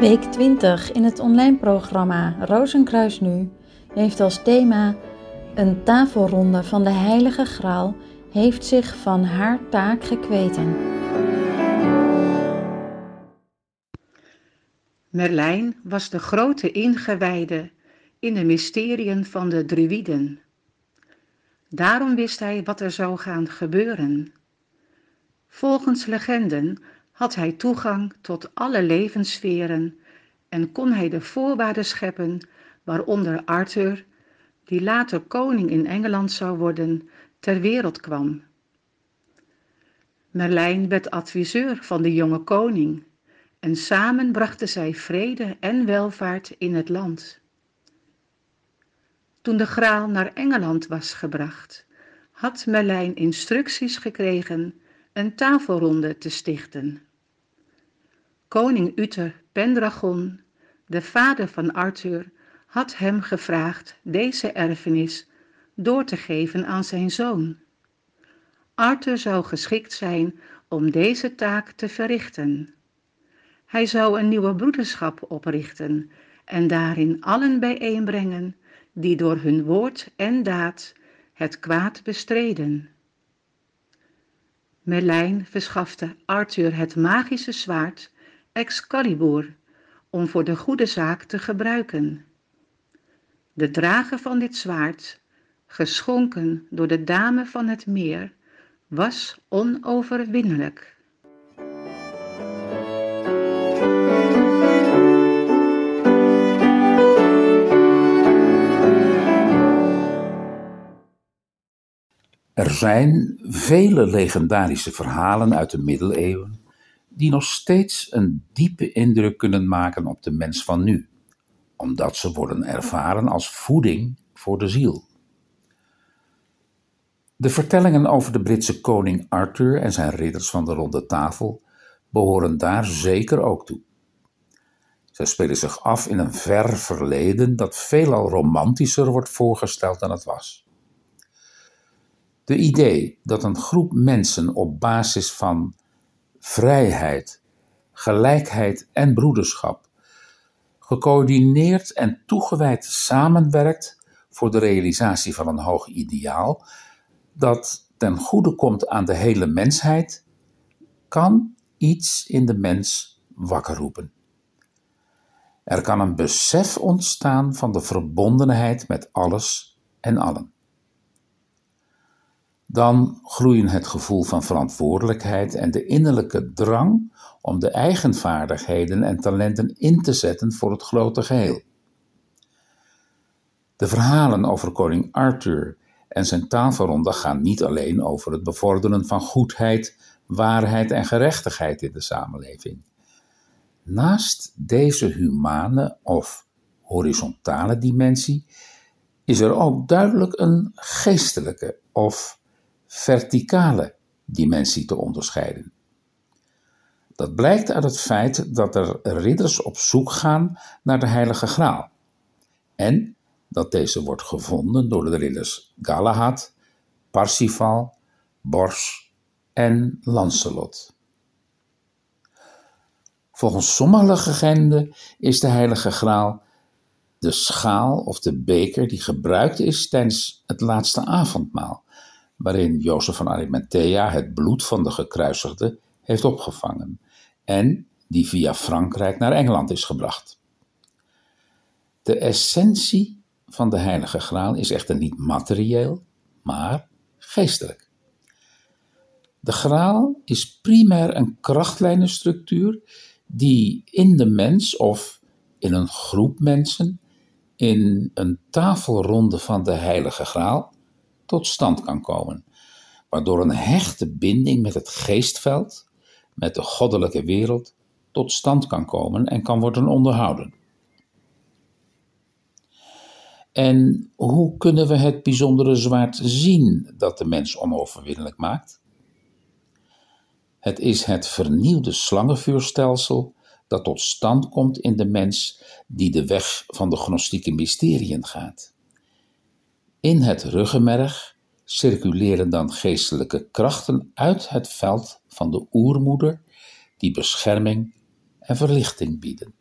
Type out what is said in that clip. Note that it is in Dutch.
Week 20 in het online programma Rozenkruis Nu heeft als thema Een tafelronde van de Heilige Graal heeft zich van haar taak gekweten. Merlijn was de grote ingewijde in de mysteriën van de druïden. Daarom wist hij wat er zou gaan gebeuren. Volgens legenden had hij toegang tot alle levenssferen en kon hij de voorwaarden scheppen waaronder Arthur, die later koning in Engeland zou worden, ter wereld kwam. Merlijn werd adviseur van de jonge koning en samen brachten zij vrede en welvaart in het land. Toen de graal naar Engeland was gebracht, had Merlijn instructies gekregen een tafelronde te stichten. Koning Uther Pendragon, de vader van Arthur, had hem gevraagd deze erfenis door te geven aan zijn zoon. Arthur zou geschikt zijn om deze taak te verrichten. Hij zou een nieuwe broederschap oprichten en daarin allen bijeenbrengen die door hun woord en daad het kwaad bestreden. Merlijn verschafte Arthur het magische zwaard Excalibur om voor de goede zaak te gebruiken. De drager van dit zwaard, geschonken door de dame van het meer, was onoverwinnelijk. Er zijn vele legendarische verhalen uit de middeleeuwen die nog steeds een diepe indruk kunnen maken op de mens van nu, omdat ze worden ervaren als voeding voor de ziel. De vertellingen over de Britse koning Arthur en zijn ridders van de ronde tafel behoren daar zeker ook toe. Zij spelen zich af in een ver verleden dat veelal romantischer wordt voorgesteld dan het was. De idee dat een groep mensen op basis van vrijheid, gelijkheid en broederschap gecoördineerd en toegewijd samenwerkt voor de realisatie van een hoog ideaal dat ten goede komt aan de hele mensheid, kan iets in de mens wakker roepen. Er kan een besef ontstaan van de verbondenheid met alles en allen dan groeien het gevoel van verantwoordelijkheid en de innerlijke drang om de eigen vaardigheden en talenten in te zetten voor het grote geheel. De verhalen over koning Arthur en zijn tafelronde gaan niet alleen over het bevorderen van goedheid, waarheid en gerechtigheid in de samenleving. Naast deze humane of horizontale dimensie is er ook duidelijk een geestelijke of verticale dimensie te onderscheiden. Dat blijkt uit het feit dat er ridders op zoek gaan naar de Heilige Graal en dat deze wordt gevonden door de ridders Galahad, Parsifal, Bors en Lancelot. Volgens sommige legenden is de Heilige Graal de schaal of de beker die gebruikt is tijdens het laatste avondmaal waarin Jozef van Arimathea het bloed van de gekruisigde heeft opgevangen en die via Frankrijk naar Engeland is gebracht. De essentie van de Heilige Graal is echter niet materieel, maar geestelijk. De Graal is primair een krachtlijnenstructuur die in de mens of in een groep mensen in een tafelronde van de Heilige Graal tot stand kan komen, waardoor een hechte binding met het geestveld, met de goddelijke wereld, tot stand kan komen en kan worden onderhouden. En hoe kunnen we het bijzondere zwaard zien dat de mens onoverwinnelijk maakt? Het is het vernieuwde slangenvuurstelsel dat tot stand komt in de mens die de weg van de gnostieke mysteriën gaat. In het ruggenmerg circuleren dan geestelijke krachten uit het veld van de oermoeder die bescherming en verlichting bieden.